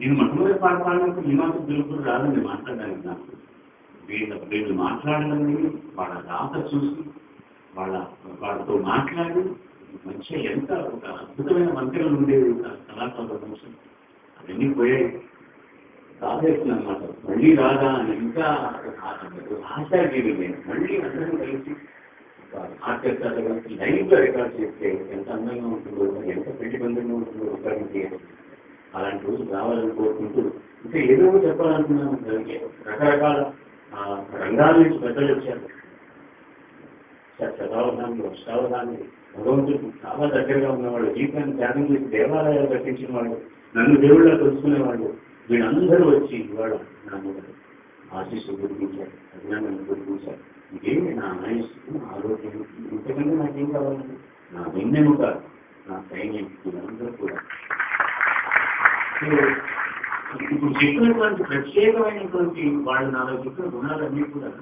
నేను మొట్టమొదటి పాట పాడినప్పుడు మీమాంస తెలుగు రాదని మాట్లాడడానికి నాకు వీళ్ళ వీళ్ళు మాట్లాడాలని వాళ్ళ రాత చూసి వాళ్ళ వాళ్ళతో మాట్లాడి మంచిగా ఎంత ఒక అద్భుతమైన మంత్రాలు ఉండేవి కళాకారుల కోసం అవన్నీ పోయాయి. రాజేస్తుంది అనమాట మళ్ళీ రాదా అని ఇంకా ఆశాజీవి నేను. మళ్ళీ అందరం కలిసి ఆర్కెస్ట్రా లైవ్గా రికార్డ్ చేస్తే ఎంత అందంగా ఉంటుందో ఎంత ప్రతిబంధంగా ఉంటుందో రికార్డింగ్ చేయాలి. అలాంటి రోజు రావాలని కోరుకుంటూ ఇంకా ఏదో చెప్పాలనుకున్నాను. దానికి రకరకాల ఆ, రంగాల నుంచి పెద్దలు వచ్చారు. శ- శతావధానులు భగవంతుడు చాలా దగ్గరగా ఉన్నవాడు జీవితాన్ని త్యాగం చేసి దేవాలయాలు కట్టించిన వాడు నన్ను దేవుళ్ళ తెలుసుకునేవాడు వీళ్ళందరూ వచ్చి ఇవాళ నా మీద ఆశీస్సు గుర్తించారు అజ్ఞానాన్ని గుర్తించారు ఇదేమి నా ఆయుస్సు ఆరోగ్యం ఇంతకంటే నాకేం కావాలండి? నా వెన్నెముక నా సైన్యం వీళ్ళందరూ కూడా. ఇప్పుడు చెప్పినటువంటి ప్రత్యేకమైనటువంటి వాళ్ళు నాలో చెప్పిన గుణాలన్నీ కూడా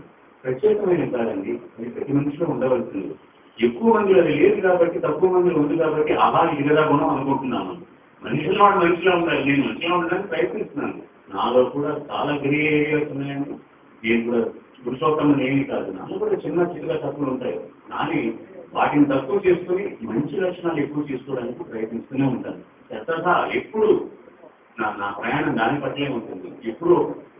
ప్రత్యేకమైన కాదండి. అది ప్రతి మనిషిలో ఉండవలసింది. ఎక్కువ మందిలో అది లేదు కాబట్టి తక్కువ మందిలో ఉంది కాబట్టి అలా ఇది కదా గుణం అనుకుంటున్నాను. మనిషిలో వాడు మనిషిలో ఉండాలి. నేను మనిషిలో ఉండడానికి ప్రయత్నిస్తున్నాను. నాలో కూడా చాలా గ్రే ఏరియాస్ ఉన్నాయండి. నేను కూడా పురుషోత్తమని ఏమీ కాదు. నాలో కూడా చిన్న చిన్న తప్పులు ఉంటాయి. కానీ వాటిని తక్కువ చేసుకుని మంచి లక్షణాలు ఎక్కువ చేసుకోవడానికి ప్రయత్నిస్తూనే ఉంటాను. చెత్తగా ఎప్పుడు నా నా ప్రయాణం దాని పట్లే ఉంటుంది. ఇప్పుడు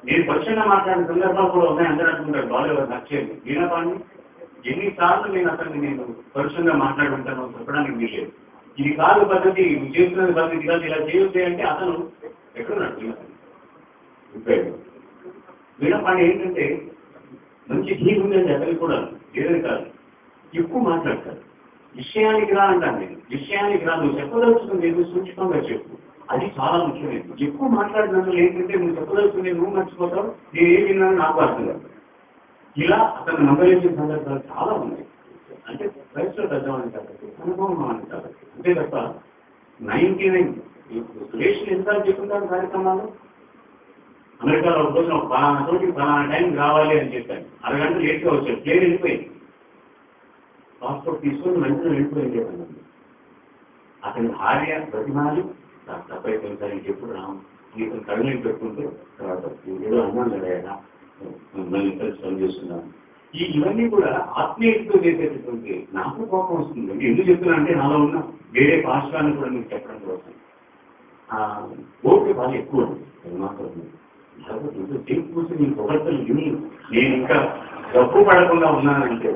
నేను పరుషంగా మాట్లాడిన సందర్భాలు కూడా ఉన్నాయి. అందరూ అనుకుంటారు బాలీవుడ్ నచ్చేది వినపాన్ని ఎన్నిసార్లు నేను అతన్ని నేను పరుషంగా మాట్లాడుకుంటానో చెప్పడానికి వీలేదు ఇది కాదు పద్ధతి నువ్వు చేస్తున్నది పద్ధతి కాదు ఇలా చేయొద్దు అంటే అతను ఎక్కడున్నాడు వీణపాణి వీణపాణి ఏంటంటే మంచి ధీర్ ఉందండి అతనికి కూడా లేదని కాదు. ఎక్కువ మాట్లాడతారు. విషయానికి రా అంటాను నేను. విషయానికి రా నువ్వు చెప్పదలుచుకుంది నువ్వు సూక్ష్మంగా చెప్పు. అది చాలా ముఖ్యమైనది. ఎక్కువ మాట్లాడినందుకు ఏంటంటే నువ్వు చెప్పదలుచుకుంది నువ్వు మర్చిపోతావు నేను ఏం విన్నాను నాకు అర్థం కాదు. ఇలా అతను మందలించిన సందర్భాలు చాలా ఉన్నాయి. అంటే వయసులో పెద్దవాడిని కాబట్టి అనుభవం అని కాబట్టి అంతే తప్ప నైన్టీ నైన్ సురేష్ ఎంత చెప్తుంటారు కార్యక్రమాలు? అమెరికాలో ఒక రోజున పలానా చోటికి పలానా టైం రావాలి అని చెప్పాను అరగంట లేట్గా వచ్చాడు ప్లేన్ వెళ్ళిపోయింది. పాస్పోర్ట్ తీసుకొని మంచిగా వెళ్ళిపోయింది. అతని భార్య ప్రతిమాలు తప్పైపోయింది సార్ ఎప్పుడు రాము. గీతం కడుగులు పెట్టుకుంటూ తర్వాత ఏదో అన్నాను కదా మళ్ళీ కలిసి చేస్తున్నాను. ఈ ఇవన్నీ కూడా ఆత్మీయతతో చేసేటటువంటి నాకు కోపం వస్తుంది. అంటే ఎందుకు చెప్తున్నా అంటే నాలో ఉన్న వేరే పాశ్వాన్ని కూడా మీకు చెప్పడం కోసం ఓకే వాళ్ళు ఎక్కువ ఉంది. మాత్రం లేకపోతే ఇంత సేపు కూర్చొని నేను ఒకరితో నేను ఇంకా తప్పు పడకుండా ఉన్నానంటే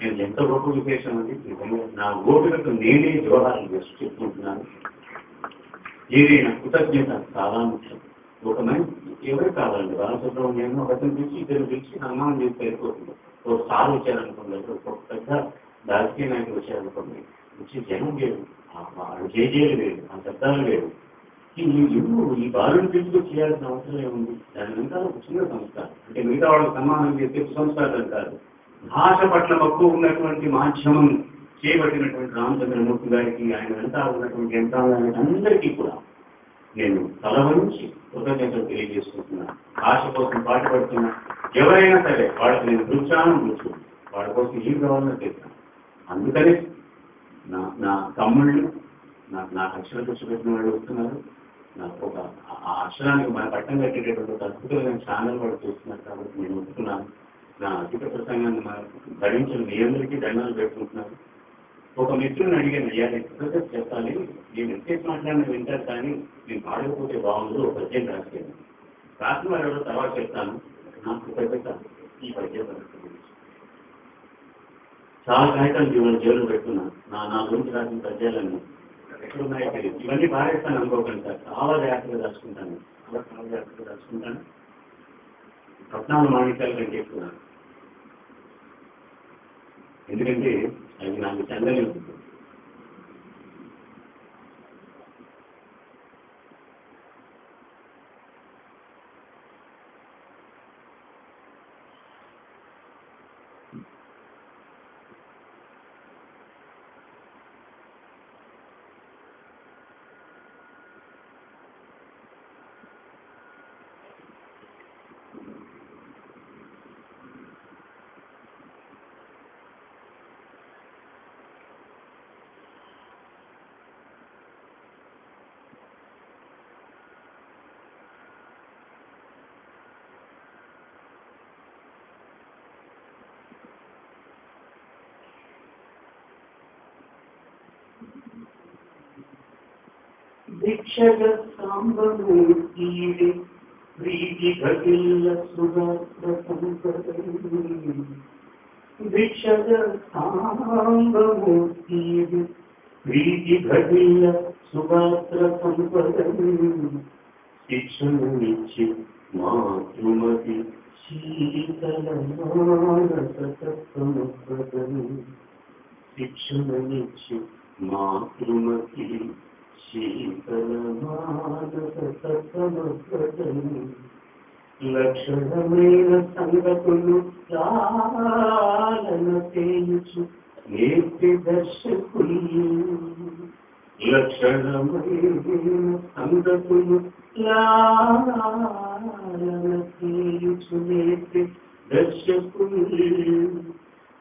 నేను ఎంత గొప్ప విశేషం అది నా ఓపికతో నేనే జోహారం చేసి చెప్పుకుంటున్నాను ఏదైనా కృతజ్ఞత చాలా ముఖ్యం ఒక మంచి ఎవరు కావాలండి? బాలసుబ్రహ్మణ్యం ఒకరిని పిలిచి ఇద్దరు పిలిచి అన్నం చేసి వెళ్ళిపోతుంది. ఒక సార్ వచ్చారనుకోండి ఒక పెద్ద రాజకీయ నాయకులు వచ్చారనుకోండి వచ్చి జనం లేదు. వాళ్ళు జేజేలు లేదు ఆ శబ్దాలు వేరు ఈ ఇల్లు ఈ బాలుని పిలుపు చేయాల్సిన అవసరం ఏముంది? దాని వెనకాల ఒక చిన్న సంస్థ అంటే మిగతా వాళ్ళకి సన్మానం చేసే సంస్కారం కాదు. భాష పట్ల మక్కువ ఉన్నటువంటి మాధ్యమం చేపట్టినటువంటి రామచంద్రమూర్తి గారికి ఆయన వెంట ఉన్నటువంటి యంత్రాంగానికి అందరికీ కూడా నేను తల వంచి కృతజ్ఞతలు తెలియజేసుకుంటున్నాను. భాష కోసం పాటుపడుతున్నా ఎవరైనా సరే వాళ్ళకి నేను దృశ్యానం కూర్చు వాళ్ళ కోసం ఏం కావాలని చేస్తాను అందుకనే నా నా తమ్ముళ్ళు నాకు నాకు అక్షరం కూర్చోబెట్టిన వాళ్ళు వస్తున్నారు. నాకు ఒక ఆ- అక్షరానికి మన పట్టం కట్టేటటువంటి అద్భుతమైన ఛానల్ వాళ్ళు చూస్తున్నారు కాబట్టి నేను ఒప్పుకున్నాను. నా అధిక ప్రసంగాన్ని భరించిన మీ అందరికీ దండాలు పెట్టుకుంటున్నారు ఒక మిత్రుని అడిగాను అయ్యా నేను కృతజ్ఞత చెప్పాలి. నేను ఎంతసేపు మాట్లాడిన వింటారు కానీ నేను పాడకపోతే బాగుండు ఒక పద్యం రాసేది రాసిన వారు తర్వాత చెప్తాను. నాకు కృతజ్ఞత. ఈ పద్యం చాలా కాగితాలు జీవన జైలు పెట్టుకున్నాను. నా నా గురించి రాసిన పద్యాలన్నీ ఎక్కడున్నాయో తెలియదు. ఇవన్నీ పారేస్తాను అనుకోకండి సార్. చాలా జాగ్రత్తగా దాచుకుంటాను. చాలా చాలా జాగ్రత్తగా దాచుకుంటాను. రత్నాలు మాణిక్యాలు కంటే ఎక్కువ ఎందుకంటే అది నాకు చందని ఉంటుంది. భిక్షగ సాంబమూర్తివే ప్రీతి భగిల్ల సుగాత్ర సంపదీ భిక్షగ ప్రీతి సంపదీ మాతృమతి శీతల మానస తత్వముపదీ మాతృమతి లక్షణమైన సంగతులు లాలన చేయుచు నేర్పి దర్శకులు లక్షణమైన సంగతులు లాలన చేయుచు నేర్పి దర్శకులు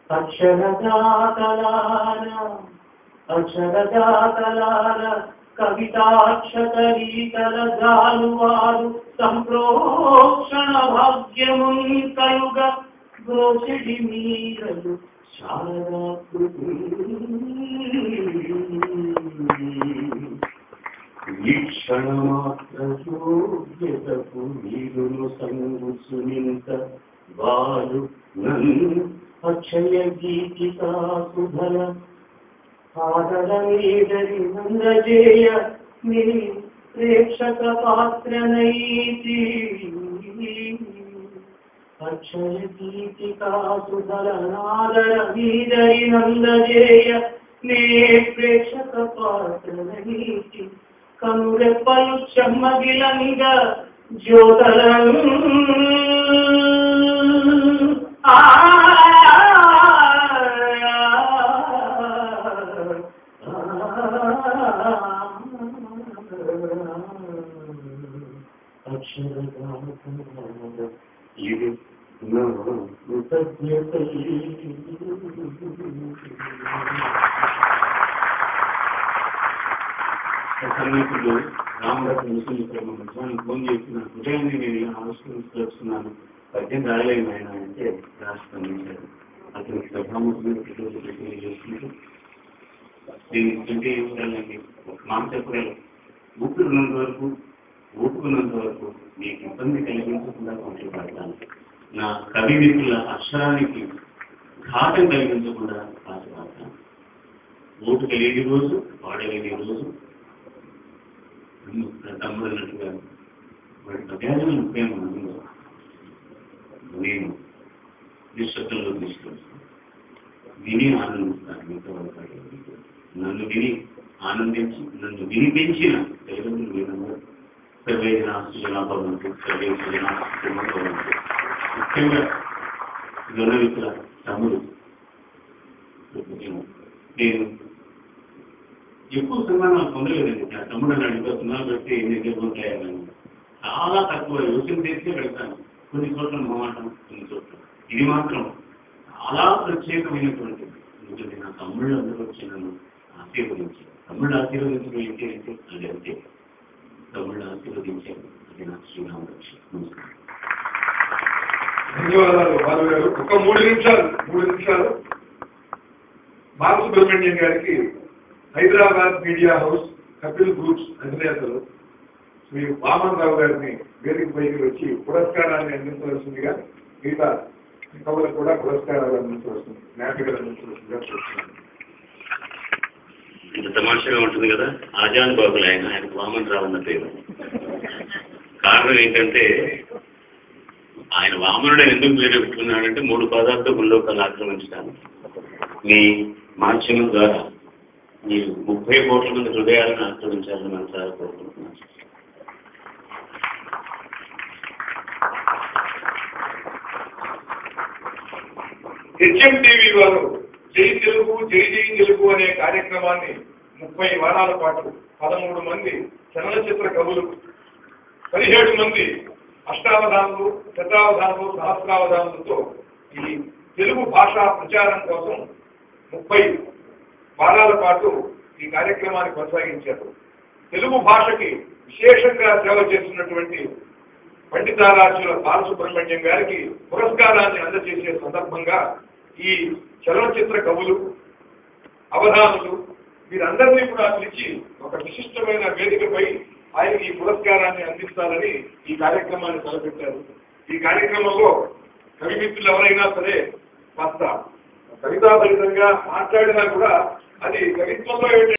అక్షరదాతలార అక్షరదాతలార కవితాక్షతరీకలజాలువారు సంప్రోక్షణ భాగ్యమున్ కలుగ బ్రోషడి మీరలు శారదాకృతి వీక్షణ మాత్ర యోగ్యతకు వీరును వారు నన్ను అక్షయ గీతికా సుధల ఆదర మీదరి నందజేయ మీ ప్రేక్షక పాత్రనైతి అక్షర గీతికాసుధరనాదర వీదరి నందజేయ నే ప్రేక్షక పాత్రనీతి కనురెప్పలు చెమ్మగిలంగ జ్యోతరం ఆ ఇది రామరత్న ముస్లిం ప్రేమ ఫోన్ చేసిన హృదయాన్ని నేను ఇలా ఆవిష్కరించుకొస్తున్నాను పద్యం ఆయన అంటే రాష్ట్రందించారు అతను సభాముఖులు చేసుకుంటూ దీన్ని అంటే ఏం ఉండాలండి వరకు ఊపుకున్నంత వరకు మీకు ఇబ్బంది కలిగించకుండా పంచుపడతాను నా కవి వ్యక్తుల అక్షరానికి ఘాతం కలిగించకుండా పాటుపడతాను ఓటు కలిగేది రోజు వాడలేని రోజు తమ్ముడు అన్నట్టుగా వాడి ప్రజలను ప్రేమ అందులో నేను నిశ్శబ్దంలో తీసుకొస్తాను. విని ఆనందిస్తాను మీతో నన్ను విని ఆనందించి నన్ను వినిపించిన తల్లిదండ్రులు మీరందరూ సర్వేజన సుజనాభవంతు సర్వే సుజనా భవంతు ముఖ్యంగా గొడవికుల తమ్ముడు నేను ఎక్కువ సన్మానాలు పొందలేదండి నా తమ్ముడు అడిగితే సున్నాలు పెట్టి ఎన్ని దగ్గర ఉంటాయని చాలా తక్కువ యోచన చేసి వెళ్తాను కొన్ని చోట్ల మొమాటం కొన్ని చోట్ల ఇది మాత్రం చాలా ప్రత్యేకమైనటువంటిది ఎందుకంటే నా తమ్ముళ్ళు అందరూ వచ్చి నన్ను ఆశీర్వదించారు తమ్ముళ్ళు ఆశీర్వదించడం ఏంటి అంటే అది అంతే తమ్ముళ్ళు ఆశీర్వదించారు అది నా శ్రీరామ నమస్కారం ధన్యవాదాలు బాలు గారు. ఒక మూడు నిమిషాలు మూడు నిమిషాలు. బాలసుబ్రహ్మణ్యం గారికి Hyderabad media house Kapil groups అధినేతలు శ్రీ వామన్ రావు గారిని వేదిక పైకి వచ్చి పురస్కారాన్ని అందించవలసిందిగా మిగతా కవులకు కూడా పురస్కారాలు అందించవలసింది. జ్ఞాపికలు అందించవలసిందిగా చూస్తున్నాను ఇంత తమాషగా ఉంటుంది కదా. ఆజాన్ బాబులు ఆయన ఆయన వామన్ రావు అన్న పేరు. కారణం ఏంటంటే ఆయన వామనుడు ఎందుకు పేరు పెట్టుకున్నాడంటే మూడు పదార్థ గుల్లోకాలు ఆక్రమించడానికి మీ మాధ్యమం ద్వారా మీరు ముప్పై కోట్ల మంది హృదయాలను ఆక్రమించాలని మనసారా కోరుకుంటున్నాను హెచ్ఎం టీవీ వారు జై తెలుగు జై జై తెలుగు అనే కార్యక్రమాన్ని ముప్పై వారాల పాటు పదమూడు మంది చలనచిత్ర కవులు పదిహేడు మంది అష్టావధానులు శతావధానులు సహస్రావధానులతో ఈ తెలుగు భాషా ప్రచారం కోసం ముప్పై వారాల పాటు ఈ కార్యక్రమాన్ని కొనసాగించారు. తెలుగు భాషకి విశేషంగా సేవ చేస్తున్నటువంటి పండితారాజుల బాలసుబ్రహ్మణ్యం గారికి పురస్కారాన్ని అందజేసే సందర్భంగా ఈ చలనచిత్ర కవులు అవధానులు వీరందరినీ కూడా పిలిచి ఒక విశిష్టమైన వేదికపై ఆయన ఈ పురస్కారాన్ని అందిస్తారని ఈ కార్యక్రమాన్ని తలపెట్టారు. ఈ కార్యక్రమంలో కవి మిత్రులు ఎవరైనా సరే కాస్త కవితాభరితంగా మాట్లాడినా కూడా అది కవిత్వంలో ఏంటంటే